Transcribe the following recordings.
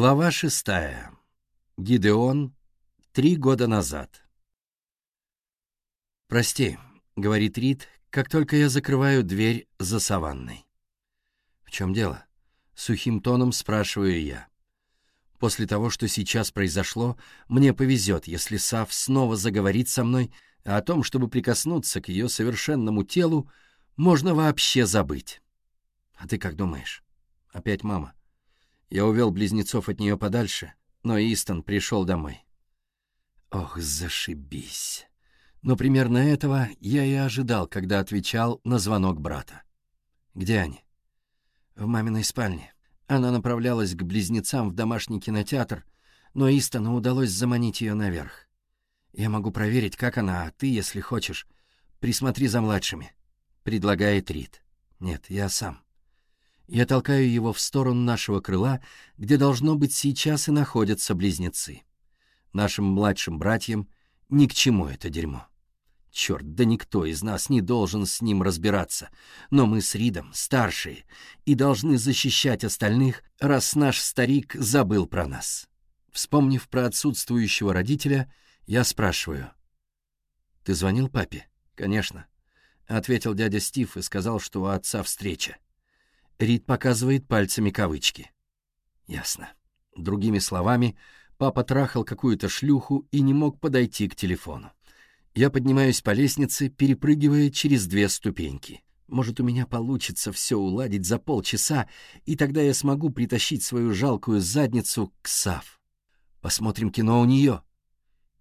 Глава шестая. Гидеон. Три года назад. «Прости», — говорит Рид, как только я закрываю дверь за саванной. «В чем дело?» — сухим тоном спрашиваю я. После того, что сейчас произошло, мне повезет, если Сав снова заговорит со мной, а о том, чтобы прикоснуться к ее совершенному телу, можно вообще забыть. «А ты как думаешь?» «Опять мама». Я увел близнецов от нее подальше, но Истон пришел домой. Ох, зашибись. Но примерно этого я и ожидал, когда отвечал на звонок брата. «Где они?» «В маминой спальне». Она направлялась к близнецам в домашний кинотеатр, но Истону удалось заманить ее наверх. «Я могу проверить, как она, а ты, если хочешь, присмотри за младшими», — предлагает Рид. «Нет, я сам». Я толкаю его в сторону нашего крыла, где, должно быть, сейчас и находятся близнецы. Нашим младшим братьям ни к чему это дерьмо. Черт, да никто из нас не должен с ним разбираться. Но мы с Ридом старшие и должны защищать остальных, раз наш старик забыл про нас. Вспомнив про отсутствующего родителя, я спрашиваю. «Ты звонил папе?» «Конечно», — ответил дядя Стив и сказал, что у отца встреча. Рид показывает пальцами кавычки. Ясно. Другими словами, папа трахал какую-то шлюху и не мог подойти к телефону. Я поднимаюсь по лестнице, перепрыгивая через две ступеньки. Может, у меня получится все уладить за полчаса, и тогда я смогу притащить свою жалкую задницу к Сав. Посмотрим кино у нее.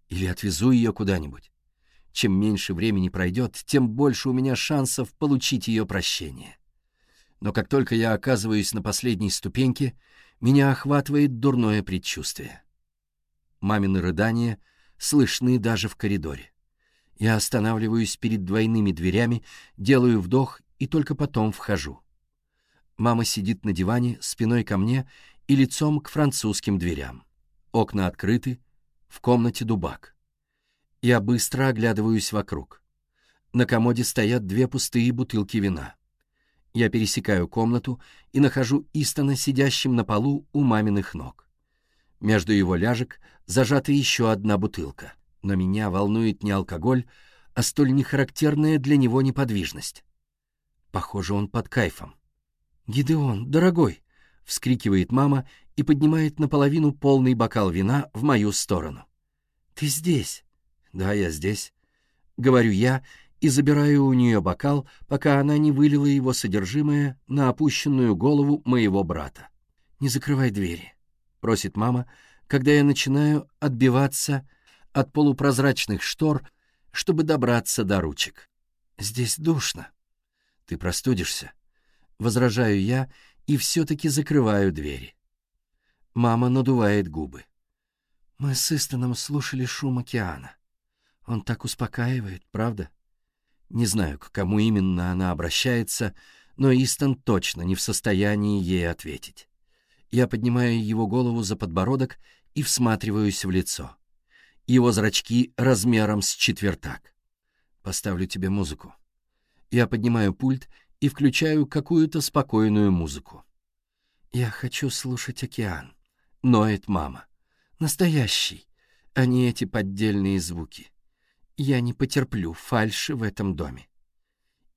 Или отвезу ее куда-нибудь. Чем меньше времени пройдет, тем больше у меня шансов получить ее прощение но как только я оказываюсь на последней ступеньке, меня охватывает дурное предчувствие. Мамины рыдания слышны даже в коридоре. Я останавливаюсь перед двойными дверями, делаю вдох и только потом вхожу. Мама сидит на диване, спиной ко мне и лицом к французским дверям. Окна открыты, в комнате дубак. Я быстро оглядываюсь вокруг. На комоде стоят две пустые бутылки вина. Я пересекаю комнату и нахожу Истона сидящим на полу у маминых ног. Между его ляжек зажата еще одна бутылка, но меня волнует не алкоголь, а столь нехарактерная для него неподвижность. Похоже, он под кайфом. «Гидеон, дорогой!» — вскрикивает мама и поднимает наполовину полный бокал вина в мою сторону. «Ты здесь?» «Да, я здесь», — говорю я, — и забираю у нее бокал, пока она не вылила его содержимое на опущенную голову моего брата. «Не закрывай двери», — просит мама, когда я начинаю отбиваться от полупрозрачных штор, чтобы добраться до ручек. «Здесь душно». «Ты простудишься», — возражаю я и все-таки закрываю двери. Мама надувает губы. Мы с Истоном слушали шум океана. Он так успокаивает, правда? Не знаю, к кому именно она обращается, но Истон точно не в состоянии ей ответить. Я поднимаю его голову за подбородок и всматриваюсь в лицо. Его зрачки размером с четвертак. Поставлю тебе музыку. Я поднимаю пульт и включаю какую-то спокойную музыку. «Я хочу слушать океан», — ноет мама. «Настоящий, а не эти поддельные звуки. Я не потерплю фальши в этом доме.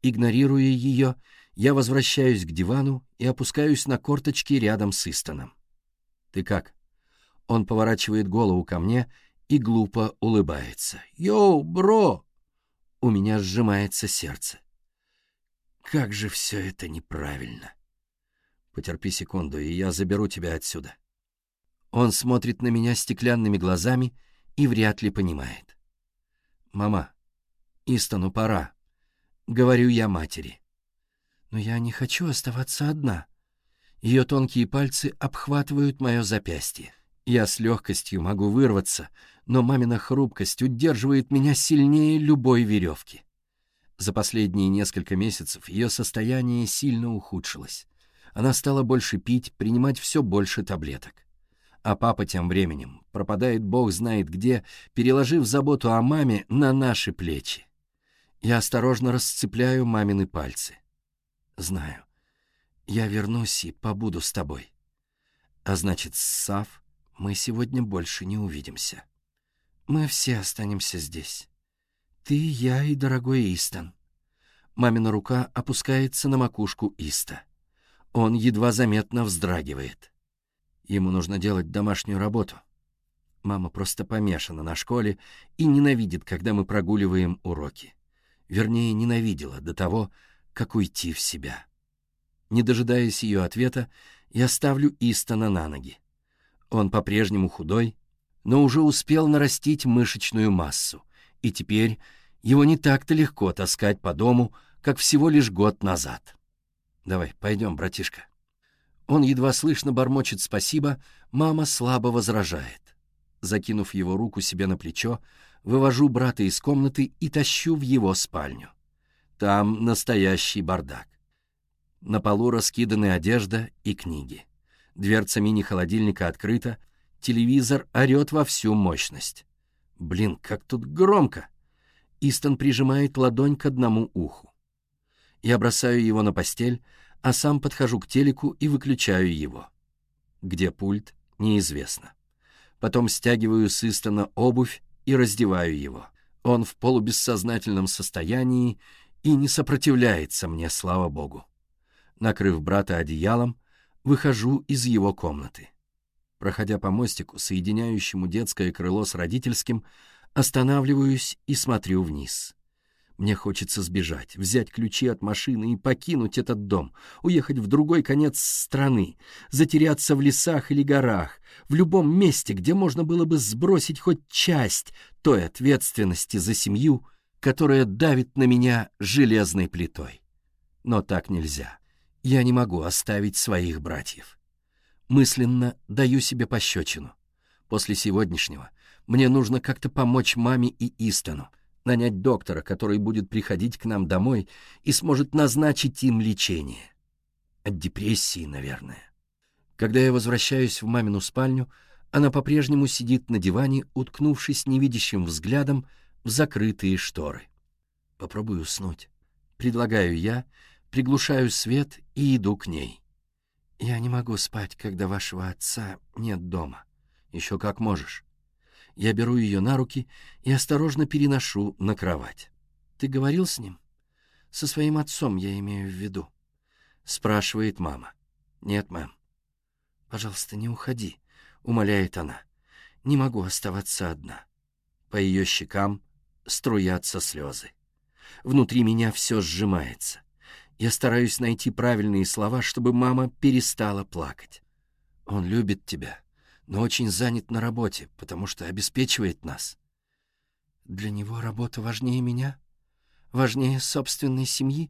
Игнорируя ее, я возвращаюсь к дивану и опускаюсь на корточки рядом с Истоном. «Ты как?» Он поворачивает голову ко мне и глупо улыбается. «Йоу, бро!» У меня сжимается сердце. «Как же все это неправильно!» «Потерпи секунду, и я заберу тебя отсюда». Он смотрит на меня стеклянными глазами и вряд ли понимает. «Мама, Истону пора», — говорю я матери. «Но я не хочу оставаться одна». Ее тонкие пальцы обхватывают мое запястье. Я с легкостью могу вырваться, но мамина хрупкость удерживает меня сильнее любой веревки. За последние несколько месяцев ее состояние сильно ухудшилось. Она стала больше пить, принимать все больше таблеток. А папа тем временем пропадает бог знает где, переложив заботу о маме на наши плечи. Я осторожно расцепляю мамины пальцы. Знаю. Я вернусь и побуду с тобой. А значит, Сав, мы сегодня больше не увидимся. Мы все останемся здесь. Ты, я и дорогой Истон. Мамина рука опускается на макушку Иста. Он едва заметно вздрагивает. Ему нужно делать домашнюю работу. Мама просто помешана на школе и ненавидит, когда мы прогуливаем уроки. Вернее, ненавидела до того, как уйти в себя. Не дожидаясь ее ответа, я ставлю Истона на ноги. Он по-прежнему худой, но уже успел нарастить мышечную массу, и теперь его не так-то легко таскать по дому, как всего лишь год назад. «Давай, пойдем, братишка». Он едва слышно бормочет «спасибо», мама слабо возражает. Закинув его руку себе на плечо, вывожу брата из комнаты и тащу в его спальню. Там настоящий бардак. На полу раскиданы одежда и книги. Дверца мини-холодильника открыта, телевизор орёт во всю мощность. Блин, как тут громко! Истон прижимает ладонь к одному уху. Я бросаю его на постель, а сам подхожу к телеку и выключаю его. Где пульт, неизвестно. Потом стягиваю с Истона обувь и раздеваю его. Он в полубессознательном состоянии и не сопротивляется мне, слава богу. Накрыв брата одеялом, выхожу из его комнаты. Проходя по мостику, соединяющему детское крыло с родительским, останавливаюсь и смотрю вниз. Мне хочется сбежать, взять ключи от машины и покинуть этот дом, уехать в другой конец страны, затеряться в лесах или горах, в любом месте, где можно было бы сбросить хоть часть той ответственности за семью, которая давит на меня железной плитой. Но так нельзя. Я не могу оставить своих братьев. Мысленно даю себе пощечину. После сегодняшнего мне нужно как-то помочь маме и Истону, нанять доктора, который будет приходить к нам домой и сможет назначить им лечение. От депрессии, наверное. Когда я возвращаюсь в мамину спальню, она по-прежнему сидит на диване, уткнувшись невидящим взглядом в закрытые шторы. Попробую уснуть. Предлагаю я, приглушаю свет и иду к ней. Я не могу спать, когда вашего отца нет дома. Еще как можешь. Я беру ее на руки и осторожно переношу на кровать. «Ты говорил с ним?» «Со своим отцом, я имею в виду», — спрашивает мама. «Нет, мэм». «Пожалуйста, не уходи», — умоляет она. «Не могу оставаться одна». По ее щекам струятся слезы. Внутри меня все сжимается. Я стараюсь найти правильные слова, чтобы мама перестала плакать. «Он любит тебя», но очень занят на работе, потому что обеспечивает нас. Для него работа важнее меня? Важнее собственной семьи?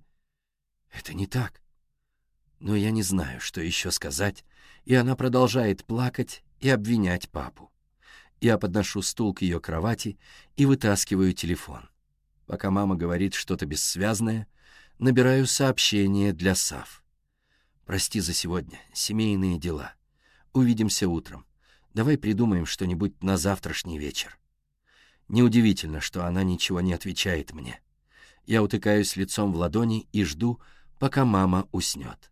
Это не так. Но я не знаю, что еще сказать, и она продолжает плакать и обвинять папу. Я подношу стул к ее кровати и вытаскиваю телефон. Пока мама говорит что-то бессвязное, набираю сообщение для Сав. «Прости за сегодня, семейные дела. Увидимся утром. Давай придумаем что-нибудь на завтрашний вечер. Неудивительно, что она ничего не отвечает мне. Я утыкаюсь лицом в ладони и жду, пока мама уснет.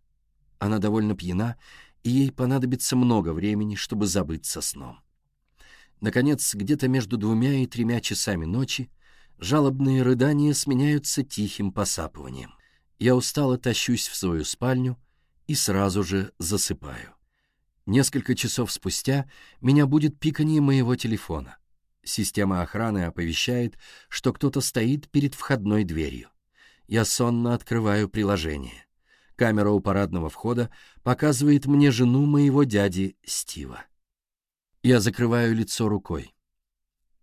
Она довольно пьяна, и ей понадобится много времени, чтобы забыться сном. Наконец, где-то между двумя и тремя часами ночи жалобные рыдания сменяются тихим посапыванием. Я устало тащусь в свою спальню и сразу же засыпаю. Несколько часов спустя меня будет пиканье моего телефона. Система охраны оповещает, что кто-то стоит перед входной дверью. Я сонно открываю приложение. Камера у парадного входа показывает мне жену моего дяди Стива. Я закрываю лицо рукой.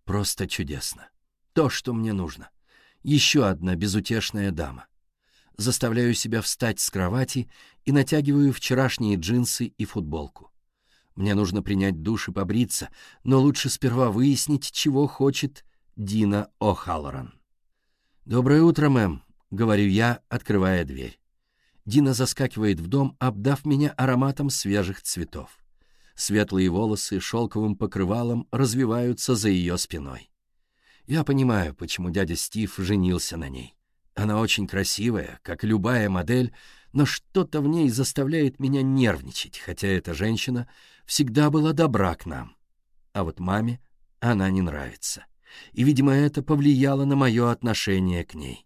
Просто чудесно. То, что мне нужно. Еще одна безутешная дама. Заставляю себя встать с кровати и натягиваю вчерашние джинсы и футболку. Мне нужно принять душ и побриться, но лучше сперва выяснить, чего хочет Дина О'Халлоран. «Доброе утро, мэм», — говорю я, открывая дверь. Дина заскакивает в дом, обдав меня ароматом свежих цветов. Светлые волосы шелковым покрывалом развиваются за ее спиной. Я понимаю, почему дядя Стив женился на ней. Она очень красивая, как любая модель, но что-то в ней заставляет меня нервничать, хотя эта женщина всегда была добра к нам. А вот маме она не нравится. И, видимо, это повлияло на мое отношение к ней.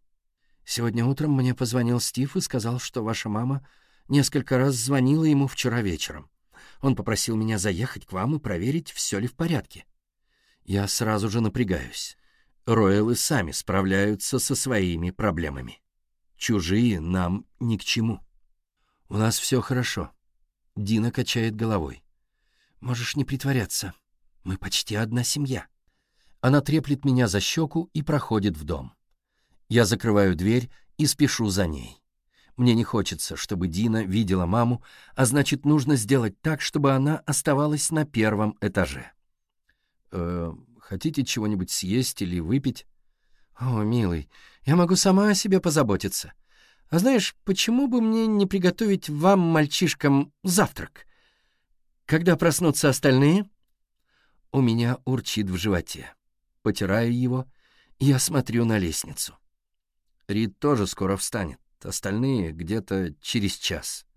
Сегодня утром мне позвонил Стив и сказал, что ваша мама несколько раз звонила ему вчера вечером. Он попросил меня заехать к вам и проверить, все ли в порядке. Я сразу же напрягаюсь. Роэлы сами справляются со своими проблемами. Чужие нам ни к чему. У нас все хорошо. Дина качает головой. «Можешь не притворяться. Мы почти одна семья». Она треплет меня за щеку и проходит в дом. Я закрываю дверь и спешу за ней. Мне не хочется, чтобы Дина видела маму, а значит, нужно сделать так, чтобы она оставалась на первом этаже. «Э, «Хотите чего-нибудь съесть или выпить?» «О, милый, я могу сама о себе позаботиться. А знаешь, почему бы мне не приготовить вам, мальчишкам, завтрак? Когда проснутся остальные? У меня урчит в животе. Потираю его, я смотрю на лестницу. Рид тоже скоро встанет, остальные где-то через час.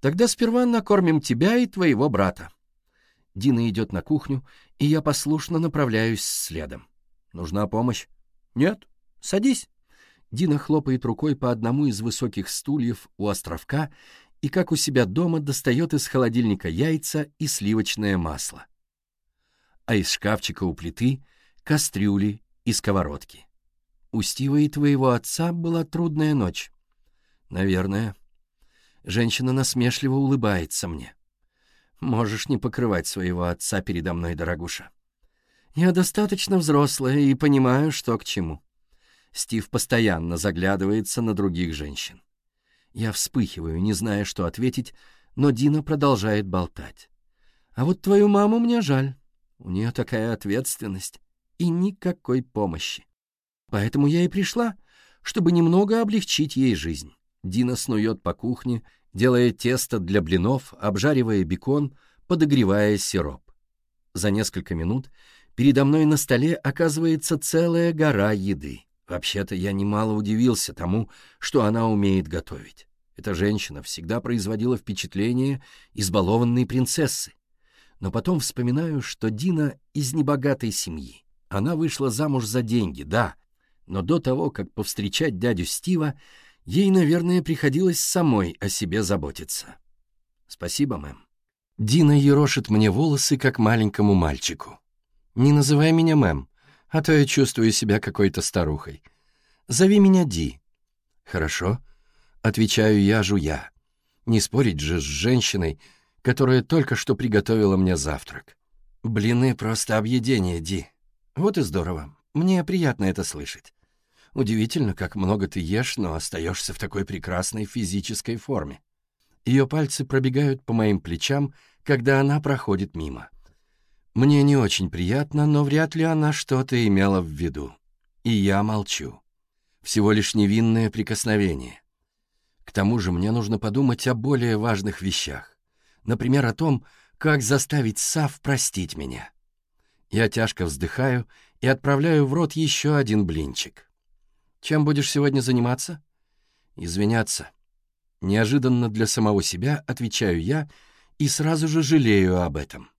Тогда сперва накормим тебя и твоего брата. Дина идет на кухню, и я послушно направляюсь следом. Нужна помощь? Нет? Садись. Дина хлопает рукой по одному из высоких стульев у островка и, как у себя дома, достает из холодильника яйца и сливочное масло. А из шкафчика у плиты — кастрюли и сковородки. У Стива и твоего отца была трудная ночь. Наверное. Женщина насмешливо улыбается мне. Можешь не покрывать своего отца передо мной, дорогуша. Я достаточно взрослая и понимаю, что к чему. Стив постоянно заглядывается на других женщин. Я вспыхиваю, не зная, что ответить, но Дина продолжает болтать. «А вот твою маму мне жаль. У нее такая ответственность и никакой помощи. Поэтому я и пришла, чтобы немного облегчить ей жизнь». Дина снует по кухне, делая тесто для блинов, обжаривая бекон, подогревая сироп. За несколько минут передо мной на столе оказывается целая гора еды. Вообще-то я немало удивился тому, что она умеет готовить. Эта женщина всегда производила впечатление избалованной принцессы. Но потом вспоминаю, что Дина из небогатой семьи. Она вышла замуж за деньги, да, но до того, как повстречать дядю Стива, ей, наверное, приходилось самой о себе заботиться. Спасибо, мэм. Дина ерошит мне волосы, как маленькому мальчику. «Не называй меня мэм а то я чувствую себя какой-то старухой. Зови меня Ди». «Хорошо», — отвечаю я, жуя. Не спорить же с женщиной, которая только что приготовила мне завтрак. «Блины — просто объедение, Ди. Вот и здорово. Мне приятно это слышать. Удивительно, как много ты ешь, но остаешься в такой прекрасной физической форме». Ее пальцы пробегают по моим плечам, когда она проходит мимо. Мне не очень приятно, но вряд ли она что-то имела в виду. И я молчу. Всего лишь невинное прикосновение. К тому же мне нужно подумать о более важных вещах. Например, о том, как заставить Сав простить меня. Я тяжко вздыхаю и отправляю в рот еще один блинчик. Чем будешь сегодня заниматься? Извиняться. Неожиданно для самого себя отвечаю я и сразу же жалею об этом.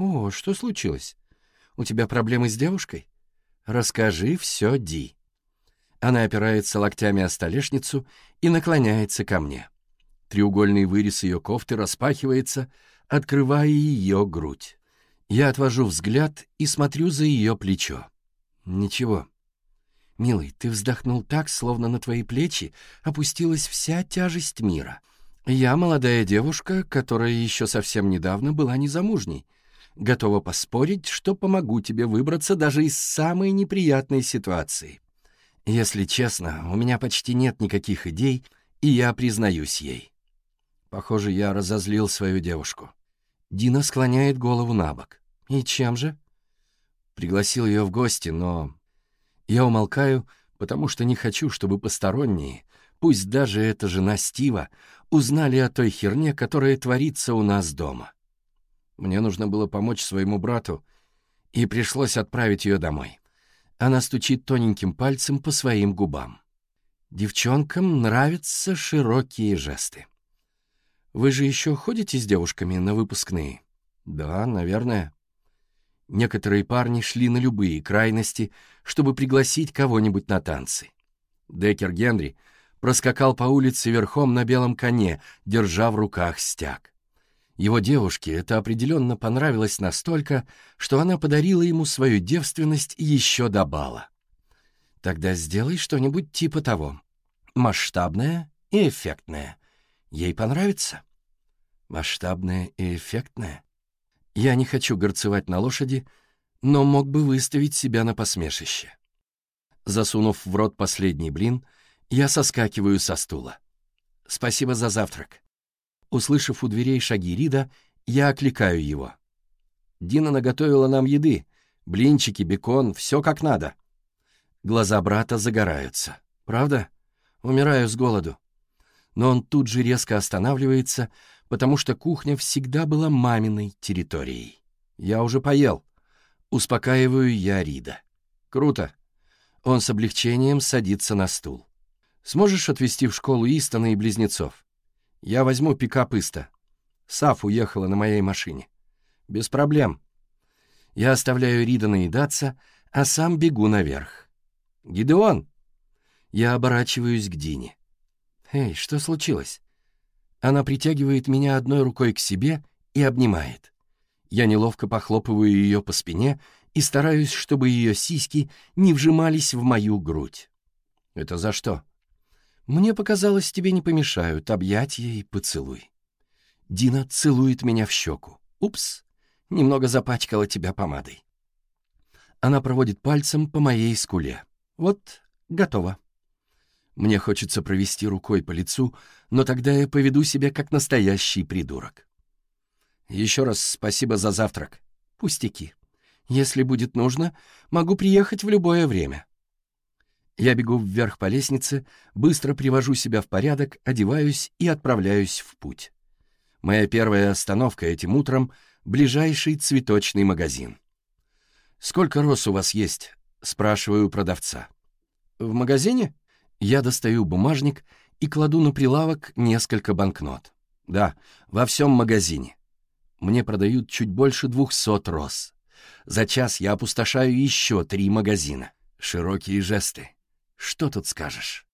«О, что случилось? У тебя проблемы с девушкой? Расскажи все, Ди». Она опирается локтями о столешницу и наклоняется ко мне. Треугольный вырез ее кофты распахивается, открывая ее грудь. Я отвожу взгляд и смотрю за ее плечо. Ничего. Милый, ты вздохнул так, словно на твои плечи опустилась вся тяжесть мира. Я молодая девушка, которая еще совсем недавно была незамужней. Готова поспорить, что помогу тебе выбраться даже из самой неприятной ситуации. Если честно, у меня почти нет никаких идей, и я признаюсь ей. Похоже, я разозлил свою девушку. Дина склоняет голову на бок. И чем же? Пригласил ее в гости, но... Я умолкаю, потому что не хочу, чтобы посторонние, пусть даже это жена Стива, узнали о той херне, которая творится у нас дома. — мне нужно было помочь своему брату, и пришлось отправить ее домой. Она стучит тоненьким пальцем по своим губам. Девчонкам нравятся широкие жесты. «Вы же еще ходите с девушками на выпускные?» «Да, наверное». Некоторые парни шли на любые крайности, чтобы пригласить кого-нибудь на танцы. Декер Генри проскакал по улице верхом на белом коне, держа в руках стяг. Его девушке это определенно понравилось настолько, что она подарила ему свою девственность еще до бала. «Тогда сделай что-нибудь типа того. Масштабное и эффектное. Ей понравится?» «Масштабное и эффектное?» «Я не хочу горцевать на лошади, но мог бы выставить себя на посмешище». Засунув в рот последний блин, я соскакиваю со стула. «Спасибо за завтрак. Услышав у дверей шаги Рида, я окликаю его. «Дина наготовила нам еды. Блинчики, бекон, все как надо». Глаза брата загораются. «Правда? Умираю с голоду». Но он тут же резко останавливается, потому что кухня всегда была маминой территорией. «Я уже поел». Успокаиваю я Рида. «Круто». Он с облегчением садится на стул. «Сможешь отвезти в школу Истона и близнецов?» Я возьму пикапыста. Саф уехала на моей машине. Без проблем. Я оставляю Рида наедаться, а сам бегу наверх. «Гидеон!» Я оборачиваюсь к Дине. «Эй, что случилось?» Она притягивает меня одной рукой к себе и обнимает. Я неловко похлопываю ее по спине и стараюсь, чтобы ее сиськи не вжимались в мою грудь. «Это за что?» Мне показалось, тебе не помешают объятия и поцелуй. Дина целует меня в щеку. Упс, немного запачкала тебя помадой. Она проводит пальцем по моей скуле. Вот, готово. Мне хочется провести рукой по лицу, но тогда я поведу себя как настоящий придурок. Еще раз спасибо за завтрак. Пустяки. Если будет нужно, могу приехать в любое время. Я бегу вверх по лестнице, быстро привожу себя в порядок, одеваюсь и отправляюсь в путь. Моя первая остановка этим утром — ближайший цветочный магазин. «Сколько роз у вас есть?» — спрашиваю продавца. «В магазине?» Я достаю бумажник и кладу на прилавок несколько банкнот. Да, во всем магазине. Мне продают чуть больше двухсот роз. За час я опустошаю еще три магазина. Широкие жесты. Что тут скажешь?